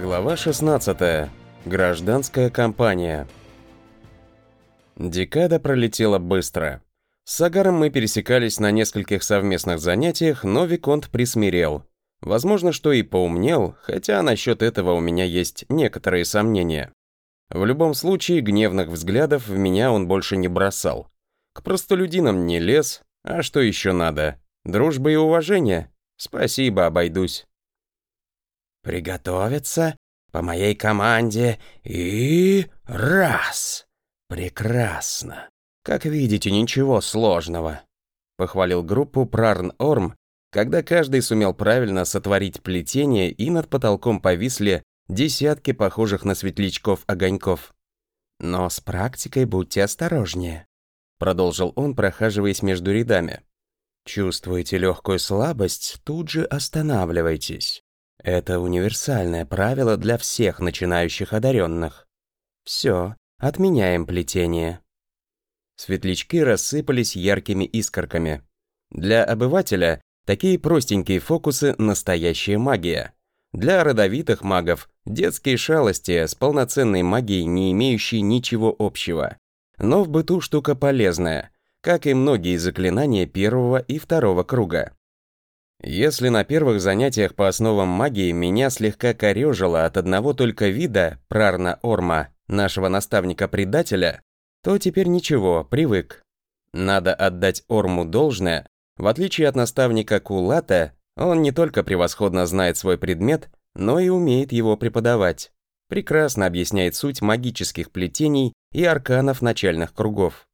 Глава 16. Гражданская кампания. Декада пролетела быстро. С Сагаром мы пересекались на нескольких совместных занятиях, но Виконт присмирел. Возможно, что и поумнел, хотя насчет этого у меня есть некоторые сомнения. В любом случае, гневных взглядов в меня он больше не бросал. К простолюдинам не лез, а что еще надо? Дружба и уважение? Спасибо, обойдусь. Приготовиться по моей команде и... раз! Прекрасно. Как видите, ничего сложного. Похвалил группу Прарн Орм, когда каждый сумел правильно сотворить плетение и над потолком повисли десятки похожих на светлячков огоньков. Но с практикой будьте осторожнее, продолжил он, прохаживаясь между рядами. Чувствуете легкую слабость, тут же останавливайтесь. Это универсальное правило для всех начинающих одаренных. Все, отменяем плетение. Светлячки рассыпались яркими искорками. Для обывателя такие простенькие фокусы – настоящая магия. Для родовитых магов – детские шалости с полноценной магией, не имеющей ничего общего. Но в быту штука полезная, как и многие заклинания первого и второго круга. Если на первых занятиях по основам магии меня слегка корежило от одного только вида Прарна Орма, нашего наставника-предателя, то теперь ничего, привык. Надо отдать Орму должное, в отличие от наставника Кулата, он не только превосходно знает свой предмет, но и умеет его преподавать. Прекрасно объясняет суть магических плетений и арканов начальных кругов.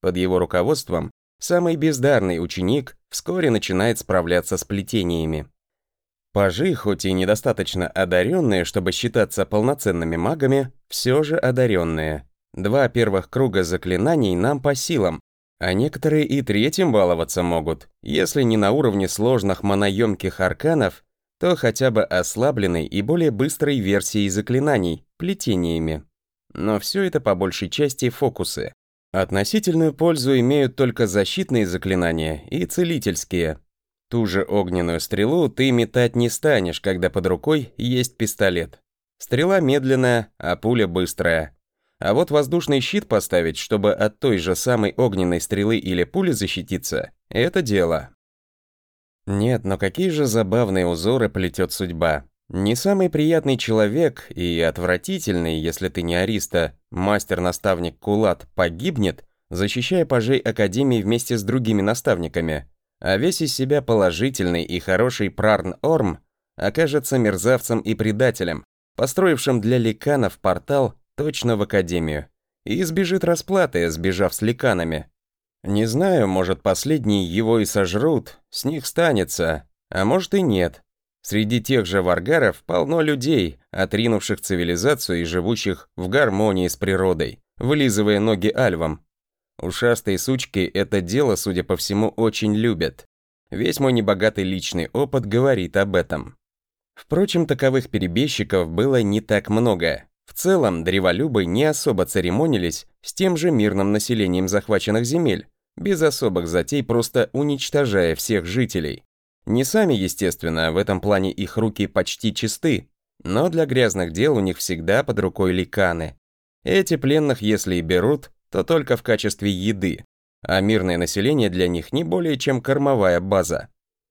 Под его руководством самый бездарный ученик вскоре начинает справляться с плетениями. Пажи, хоть и недостаточно одаренные, чтобы считаться полноценными магами, все же одаренные. Два первых круга заклинаний нам по силам, а некоторые и третьим баловаться могут, если не на уровне сложных моноемких арканов, то хотя бы ослабленной и более быстрой версией заклинаний, плетениями. Но все это по большей части фокусы. Относительную пользу имеют только защитные заклинания и целительские. Ту же огненную стрелу ты метать не станешь, когда под рукой есть пистолет. Стрела медленная, а пуля быстрая. А вот воздушный щит поставить, чтобы от той же самой огненной стрелы или пули защититься, это дело. Нет, но какие же забавные узоры плетет судьба. Не самый приятный человек и отвратительный, если ты не ариста, мастер-наставник Кулат погибнет, защищая пажей Академии вместе с другими наставниками, а весь из себя положительный и хороший Прарн Орм окажется мерзавцем и предателем, построившим для ликанов портал точно в Академию, и избежит расплаты, сбежав с ликанами. Не знаю, может, последние его и сожрут, с них станется, а может и нет. Среди тех же варгаров полно людей, отринувших цивилизацию и живущих в гармонии с природой, вылизывая ноги альвам. Ушастые сучки это дело, судя по всему, очень любят. Весь мой небогатый личный опыт говорит об этом. Впрочем, таковых перебежчиков было не так много. В целом, древолюбы не особо церемонились с тем же мирным населением захваченных земель, без особых затей просто уничтожая всех жителей. Не сами, естественно, в этом плане их руки почти чисты, но для грязных дел у них всегда под рукой ликаны. Эти пленных, если и берут, то только в качестве еды, а мирное население для них не более чем кормовая база.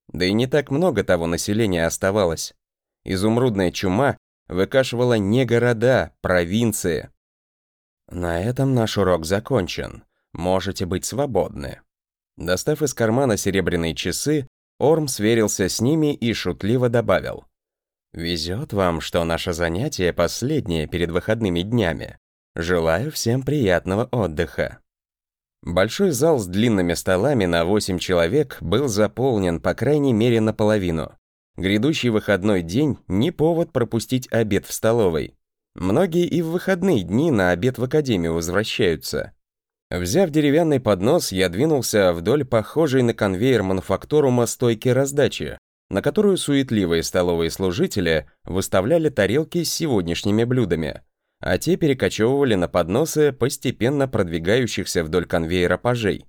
Да и не так много того населения оставалось. Изумрудная чума выкашивала не города, провинции. На этом наш урок закончен. Можете быть свободны. Достав из кармана серебряные часы, Орм сверился с ними и шутливо добавил. «Везет вам, что наше занятие последнее перед выходными днями. Желаю всем приятного отдыха». Большой зал с длинными столами на 8 человек был заполнен по крайней мере наполовину. Грядущий выходной день – не повод пропустить обед в столовой. Многие и в выходные дни на обед в академию возвращаются. Взяв деревянный поднос, я двинулся вдоль похожей на конвейер мануфактурума стойки раздачи, на которую суетливые столовые служители выставляли тарелки с сегодняшними блюдами, а те перекочевывали на подносы постепенно продвигающихся вдоль конвейера пажей.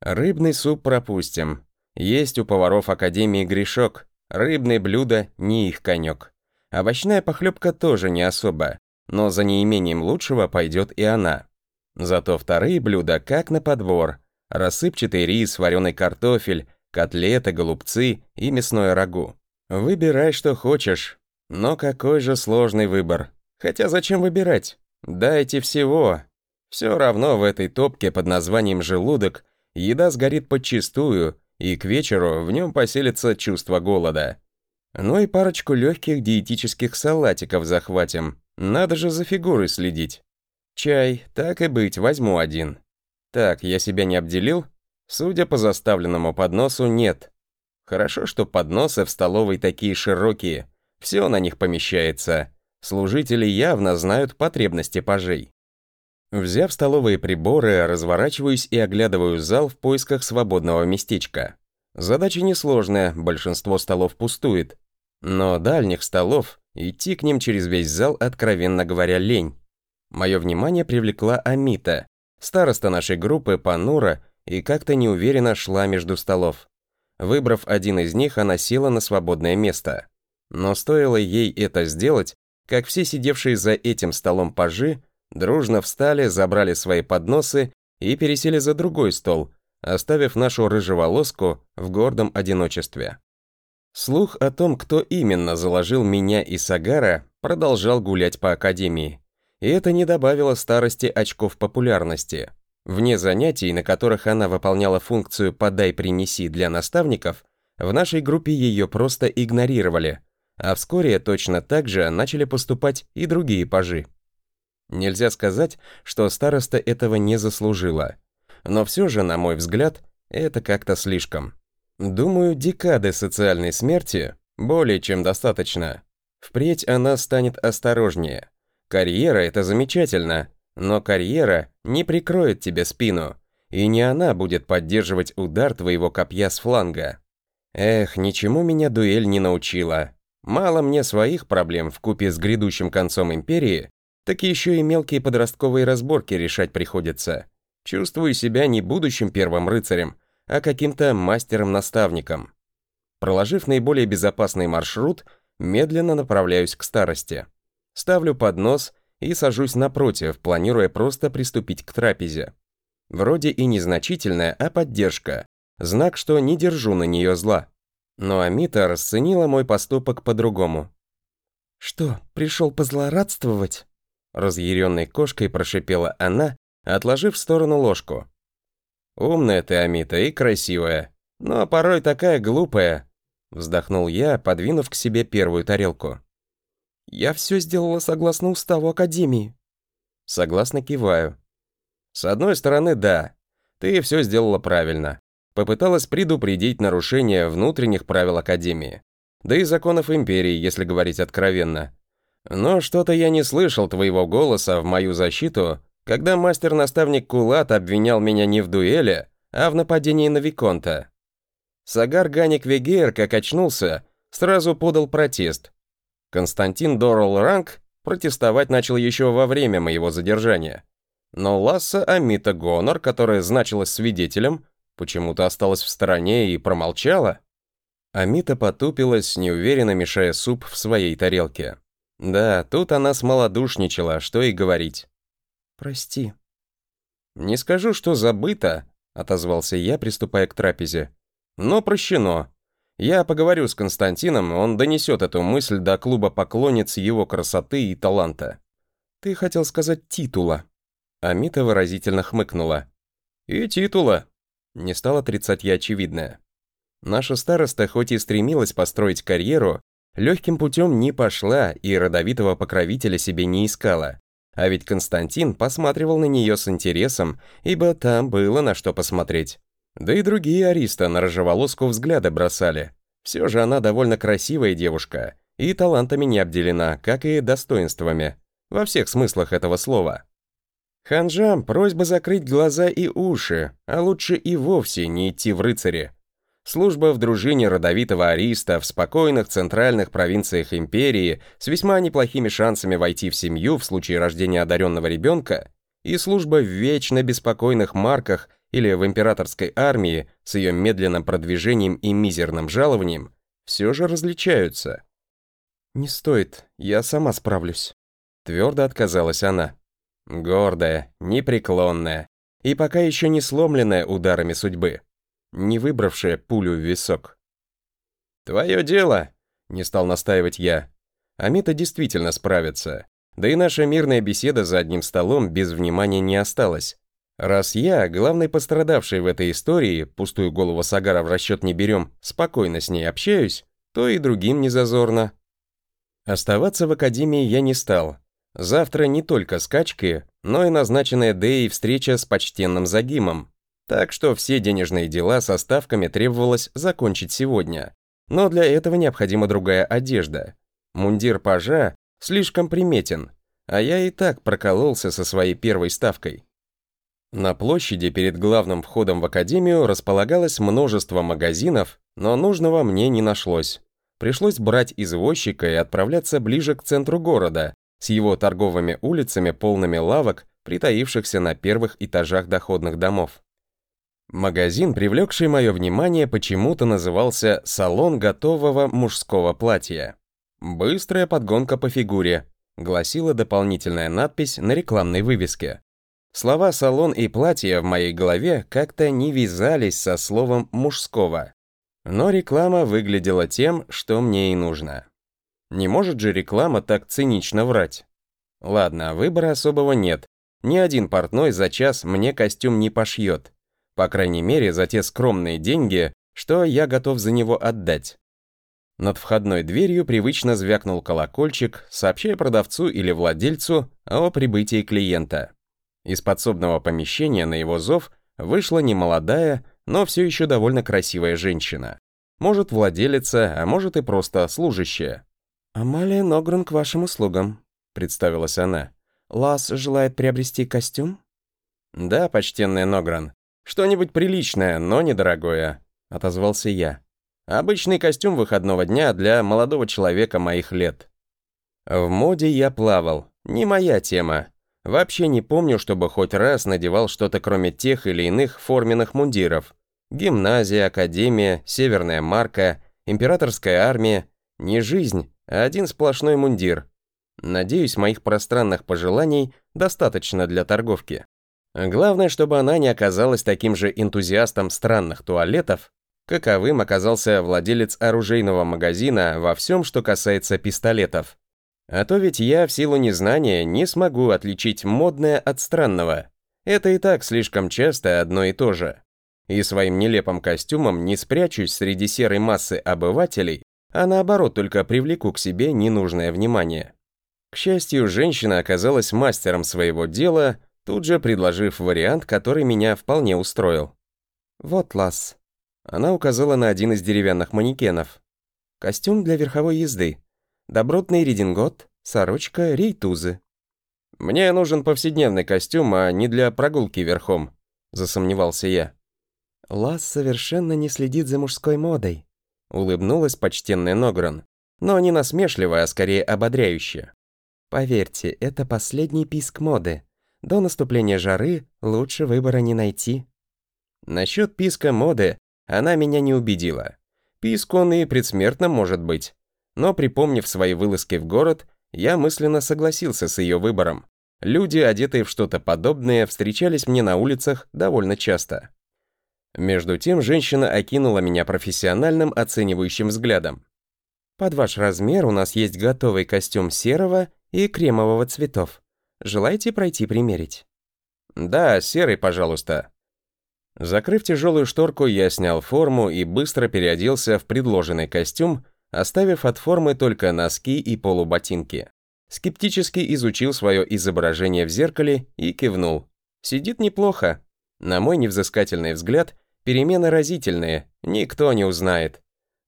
Рыбный суп пропустим. Есть у поваров Академии грешок. Рыбные блюда не их конек. Овощная похлебка тоже не особо, но за неимением лучшего пойдет и она. Зато вторые блюда как на подбор. Рассыпчатый рис, вареный картофель, котлеты, голубцы и мясное рагу. Выбирай, что хочешь. Но какой же сложный выбор. Хотя зачем выбирать? Дайте всего. Все равно в этой топке под названием «желудок» еда сгорит подчистую, и к вечеру в нем поселится чувство голода. Ну и парочку легких диетических салатиков захватим. Надо же за фигурой следить. Чай, так и быть, возьму один. Так, я себя не обделил? Судя по заставленному подносу, нет. Хорошо, что подносы в столовой такие широкие. Все на них помещается. Служители явно знают потребности пажей. Взяв столовые приборы, разворачиваюсь и оглядываю зал в поисках свободного местечка. Задача несложная, большинство столов пустует. Но дальних столов, идти к ним через весь зал, откровенно говоря, лень. Мое внимание привлекла Амита, староста нашей группы Панура, и как-то неуверенно шла между столов. Выбрав один из них, она села на свободное место. Но стоило ей это сделать, как все сидевшие за этим столом пажи дружно встали, забрали свои подносы и пересели за другой стол, оставив нашу рыжеволоску в гордом одиночестве. Слух о том, кто именно заложил меня и Сагара, продолжал гулять по академии. И это не добавило старости очков популярности. Вне занятий, на которых она выполняла функцию «подай-принеси» для наставников, в нашей группе ее просто игнорировали, а вскоре точно так же начали поступать и другие пажи. Нельзя сказать, что староста этого не заслужила. Но все же, на мой взгляд, это как-то слишком. Думаю, декады социальной смерти более чем достаточно. Впредь она станет осторожнее. Карьера — это замечательно, но карьера не прикроет тебе спину, и не она будет поддерживать удар твоего копья с фланга. Эх, ничему меня дуэль не научила. Мало мне своих проблем в купе с грядущим концом империи, так еще и мелкие подростковые разборки решать приходится. Чувствую себя не будущим первым рыцарем, а каким-то мастером-наставником. Проложив наиболее безопасный маршрут, медленно направляюсь к старости. Ставлю поднос и сажусь напротив, планируя просто приступить к трапезе. Вроде и незначительная, а поддержка. Знак, что не держу на нее зла. Но Амита расценила мой поступок по-другому. «Что, пришел позлорадствовать?» Разъяренной кошкой прошипела она, отложив в сторону ложку. «Умная ты, Амита, и красивая, но порой такая глупая», вздохнул я, подвинув к себе первую тарелку. «Я все сделала согласно уставу Академии». Согласно киваю. «С одной стороны, да, ты все сделала правильно. Попыталась предупредить нарушение внутренних правил Академии. Да и законов Империи, если говорить откровенно. Но что-то я не слышал твоего голоса в мою защиту, когда мастер-наставник Кулат обвинял меня не в дуэли, а в нападении на Виконта. Сагар Ганик Вегер, как очнулся, сразу подал протест. Константин Дорл Ранг протестовать начал еще во время моего задержания. Но Ласса Амита Гонор, которая значилась свидетелем, почему-то осталась в стороне и промолчала. Амита потупилась, неуверенно мешая суп в своей тарелке. Да, тут она смолодушничала, что и говорить. «Прости». «Не скажу, что забыто», — отозвался я, приступая к трапезе. «Но прощено. Я поговорю с Константином, он донесет эту мысль до клуба поклонниц его красоты и таланта». «Ты хотел сказать титула». Амита выразительно хмыкнула. «И титула». Не стал отрицать я очевидное. Наша староста хоть и стремилась построить карьеру, легким путем не пошла и родовитого покровителя себе не искала. А ведь Константин посматривал на нее с интересом, ибо там было на что посмотреть. Да и другие ариста на рыжеволоску взгляды бросали. Все же она довольно красивая девушка, и талантами не обделена, как и достоинствами, во всех смыслах этого слова. Ханжам просьба закрыть глаза и уши, а лучше и вовсе не идти в рыцари. Служба в дружине родовитого ариста в спокойных центральных провинциях империи с весьма неплохими шансами войти в семью в случае рождения одаренного ребенка и служба в вечно беспокойных марках или в императорской армии с ее медленным продвижением и мизерным жалованием все же различаются. «Не стоит, я сама справлюсь». Твердо отказалась она. Гордая, непреклонная и пока еще не сломленная ударами судьбы, не выбравшая пулю в висок. «Твое дело», — не стал настаивать я. Амита действительно справится. Да и наша мирная беседа за одним столом без внимания не осталась. Раз я, главный пострадавший в этой истории, пустую голову Сагара в расчет не берем, спокойно с ней общаюсь, то и другим не зазорно. Оставаться в академии я не стал. Завтра не только скачки, но и назначенная Дэей встреча с почтенным Загимом. Так что все денежные дела со ставками требовалось закончить сегодня. Но для этого необходима другая одежда. Мундир пажа слишком приметен, а я и так прокололся со своей первой ставкой. На площади перед главным входом в академию располагалось множество магазинов, но нужного мне не нашлось. Пришлось брать извозчика и отправляться ближе к центру города, с его торговыми улицами, полными лавок, притаившихся на первых этажах доходных домов. Магазин, привлекший мое внимание, почему-то назывался «Салон готового мужского платья». «Быстрая подгонка по фигуре», гласила дополнительная надпись на рекламной вывеске. Слова «салон» и «платье» в моей голове как-то не вязались со словом «мужского». Но реклама выглядела тем, что мне и нужно. Не может же реклама так цинично врать. Ладно, выбора особого нет. Ни один портной за час мне костюм не пошьет. По крайней мере, за те скромные деньги, что я готов за него отдать. Над входной дверью привычно звякнул колокольчик, сообщая продавцу или владельцу о прибытии клиента. Из подсобного помещения на его зов вышла немолодая, но все еще довольно красивая женщина. Может, владелица, а может и просто служащая. «Амалия Ногран к вашим услугам», — представилась она. «Лас желает приобрести костюм?» «Да, почтенная Ногран. Что-нибудь приличное, но недорогое», — отозвался я. Обычный костюм выходного дня для молодого человека моих лет. В моде я плавал, не моя тема. Вообще не помню, чтобы хоть раз надевал что-то кроме тех или иных форменных мундиров. Гимназия, академия, северная марка, императорская армия. Не жизнь, а один сплошной мундир. Надеюсь, моих пространных пожеланий достаточно для торговки. Главное, чтобы она не оказалась таким же энтузиастом странных туалетов, каковым оказался владелец оружейного магазина во всем, что касается пистолетов. А то ведь я в силу незнания не смогу отличить модное от странного. Это и так слишком часто одно и то же. И своим нелепым костюмом не спрячусь среди серой массы обывателей, а наоборот только привлеку к себе ненужное внимание. К счастью, женщина оказалась мастером своего дела, тут же предложив вариант, который меня вполне устроил. «Вот, Ласс, она указала на один из деревянных манекенов. Костюм для верховой езды. Добротный редингот, сорочка, рейтузы. «Мне нужен повседневный костюм, а не для прогулки верхом», — засомневался я. «Лас совершенно не следит за мужской модой», — улыбнулась почтенная Ногран, но не насмешливая, а скорее ободряющая. «Поверьте, это последний писк моды. До наступления жары лучше выбора не найти». Насчет писка моды она меня не убедила. Писк он и предсмертным может быть. Но припомнив свои вылазки в город, я мысленно согласился с ее выбором. Люди, одетые в что-то подобное, встречались мне на улицах довольно часто. Между тем женщина окинула меня профессиональным оценивающим взглядом. «Под ваш размер у нас есть готовый костюм серого и кремового цветов. Желаете пройти примерить?» «Да, серый, пожалуйста», Закрыв тяжелую шторку, я снял форму и быстро переоделся в предложенный костюм, оставив от формы только носки и полуботинки. Скептически изучил свое изображение в зеркале и кивнул. Сидит неплохо. На мой невзыскательный взгляд, перемены разительные, никто не узнает.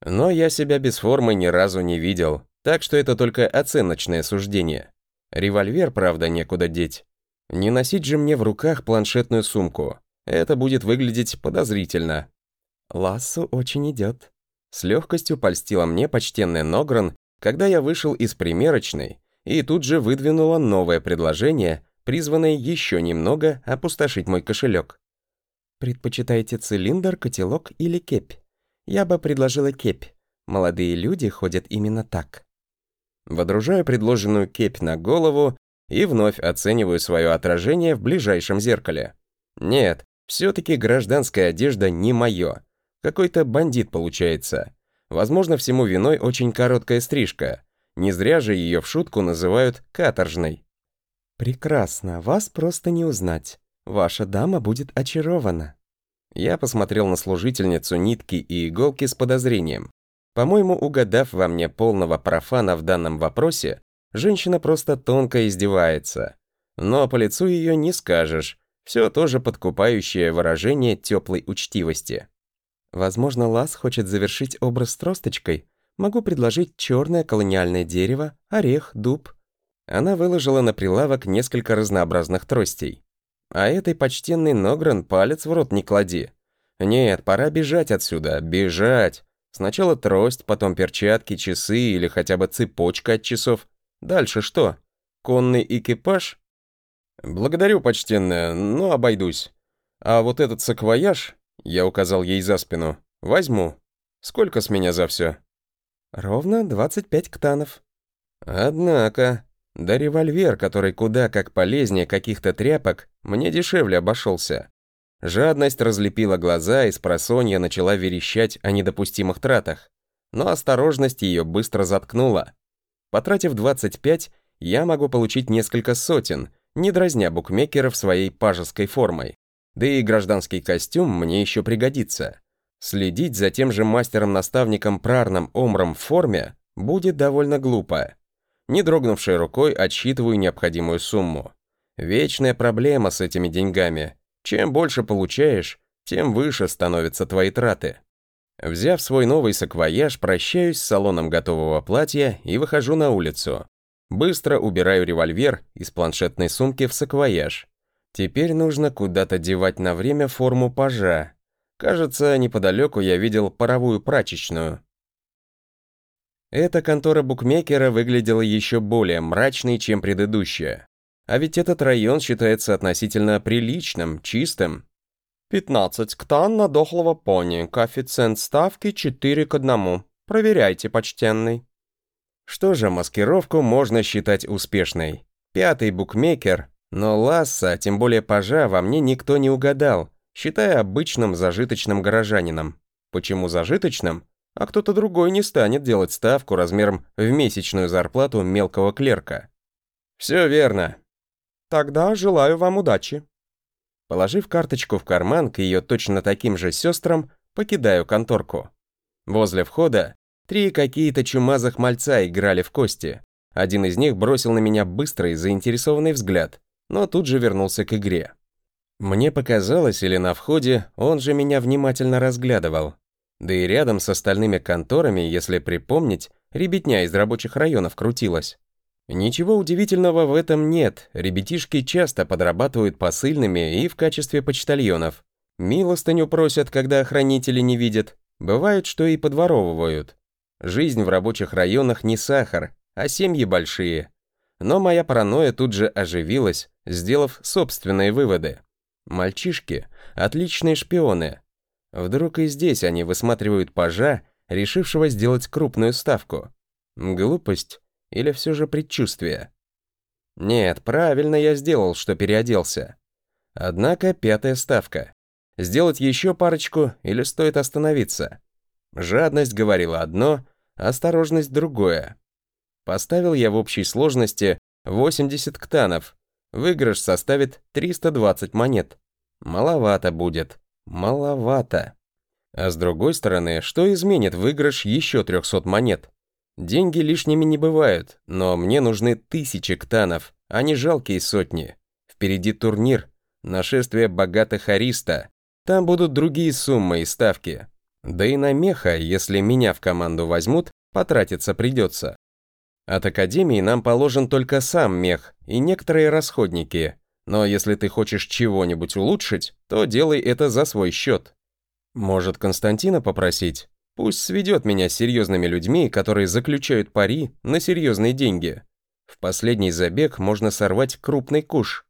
Но я себя без формы ни разу не видел, так что это только оценочное суждение. Револьвер, правда, некуда деть. Не носить же мне в руках планшетную сумку. Это будет выглядеть подозрительно. Лассу очень идет. С легкостью польстила мне почтенный Ногран, когда я вышел из примерочной, и тут же выдвинула новое предложение, призванное еще немного опустошить мой кошелек. Предпочитаете цилиндр, котелок или кепь? Я бы предложила кепь. Молодые люди ходят именно так. Водружаю предложенную кепь на голову и вновь оцениваю свое отражение в ближайшем зеркале. Нет, все-таки гражданская одежда не мое. Какой-то бандит получается. Возможно, всему виной очень короткая стрижка. Не зря же ее в шутку называют каторжной. «Прекрасно, вас просто не узнать. Ваша дама будет очарована». Я посмотрел на служительницу нитки и иголки с подозрением. По-моему, угадав во мне полного профана в данном вопросе, женщина просто тонко издевается. Но по лицу ее не скажешь. Все тоже подкупающее выражение теплой учтивости. Возможно, Лас хочет завершить образ тросточкой. Могу предложить черное колониальное дерево, орех, дуб. Она выложила на прилавок несколько разнообразных тростей. А этой почтенный Ногран палец в рот не клади. Нет, пора бежать отсюда, бежать. Сначала трость, потом перчатки, часы или хотя бы цепочка от часов. Дальше что? Конный экипаж? Благодарю, почтенная, но обойдусь. А вот этот саквояж, я указал ей за спину, возьму. Сколько с меня за все? Ровно 25 ктанов. Однако, да револьвер, который куда как полезнее каких-то тряпок, мне дешевле обошелся. Жадность разлепила глаза и с просонья начала верещать о недопустимых тратах. Но осторожность ее быстро заткнула. Потратив 25, я могу получить несколько сотен, не дразня букмекеров своей пажеской формой. Да и гражданский костюм мне еще пригодится. Следить за тем же мастером-наставником Прарном Омром в форме будет довольно глупо. Не дрогнувшей рукой отсчитываю необходимую сумму. Вечная проблема с этими деньгами. Чем больше получаешь, тем выше становятся твои траты. Взяв свой новый саквояж, прощаюсь с салоном готового платья и выхожу на улицу. Быстро убираю револьвер из планшетной сумки в саквояж. Теперь нужно куда-то девать на время форму пажа. Кажется, неподалеку я видел паровую прачечную. Эта контора букмекера выглядела еще более мрачной, чем предыдущая. А ведь этот район считается относительно приличным, чистым. 15 ктан на дохлого пони, коэффициент ставки 4 к 1. Проверяйте, почтенный. Что же, маскировку можно считать успешной. Пятый букмекер, но Ласса, тем более Пажа, во мне никто не угадал, считая обычным зажиточным горожанином. Почему зажиточным? А кто-то другой не станет делать ставку размером в месячную зарплату мелкого клерка. Все верно, Тогда желаю вам удачи. Положив карточку в карман к ее точно таким же сестрам, покидаю конторку. Возле входа три какие-то чумазых мальца играли в кости. Один из них бросил на меня быстрый, заинтересованный взгляд, но тут же вернулся к игре. Мне показалось, или на входе, он же меня внимательно разглядывал. Да и рядом с остальными конторами, если припомнить, ребятня из рабочих районов крутилась. Ничего удивительного в этом нет, ребятишки часто подрабатывают посыльными и в качестве почтальонов. Милостыню просят, когда охранители не видят. Бывает, что и подворовывают. Жизнь в рабочих районах не сахар, а семьи большие. Но моя паранойя тут же оживилась, сделав собственные выводы. Мальчишки – отличные шпионы. Вдруг и здесь они высматривают пажа, решившего сделать крупную ставку. Глупость или все же предчувствие? Нет, правильно я сделал, что переоделся. Однако пятая ставка. Сделать еще парочку или стоит остановиться? Жадность говорила одно, осторожность другое. Поставил я в общей сложности 80 ктанов. Выигрыш составит 320 монет. Маловато будет. Маловато. А с другой стороны, что изменит выигрыш еще 300 монет? Деньги лишними не бывают, но мне нужны тысячи ктанов, а не жалкие сотни. Впереди турнир, нашествие богатых ариста. Там будут другие суммы и ставки. Да и на меха, если меня в команду возьмут, потратиться придется. От Академии нам положен только сам мех и некоторые расходники, но если ты хочешь чего-нибудь улучшить, то делай это за свой счет. Может, Константина попросить? Пусть сведет меня с серьезными людьми, которые заключают пари на серьезные деньги. В последний забег можно сорвать крупный куш.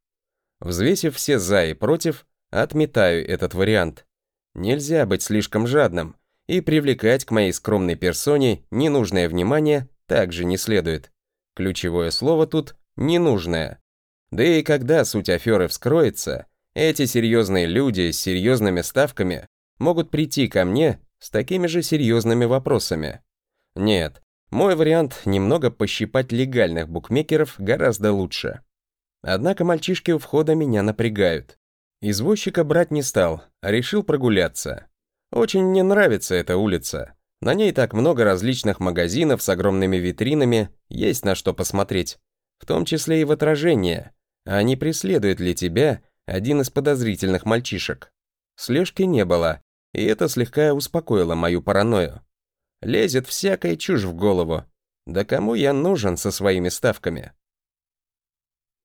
Взвесив все «за» и «против», отметаю этот вариант. Нельзя быть слишком жадным, и привлекать к моей скромной персоне ненужное внимание также не следует. Ключевое слово тут «ненужное». Да и когда суть аферы вскроется, эти серьезные люди с серьезными ставками могут прийти ко мне с такими же серьезными вопросами. Нет, мой вариант немного пощипать легальных букмекеров гораздо лучше. Однако мальчишки у входа меня напрягают. Извозчика брать не стал, а решил прогуляться. Очень мне нравится эта улица. На ней так много различных магазинов с огромными витринами, есть на что посмотреть. В том числе и в отражение. А не преследует ли тебя один из подозрительных мальчишек? Слежки не было, и это слегка успокоило мою паранойю. Лезет всякая чушь в голову. Да кому я нужен со своими ставками?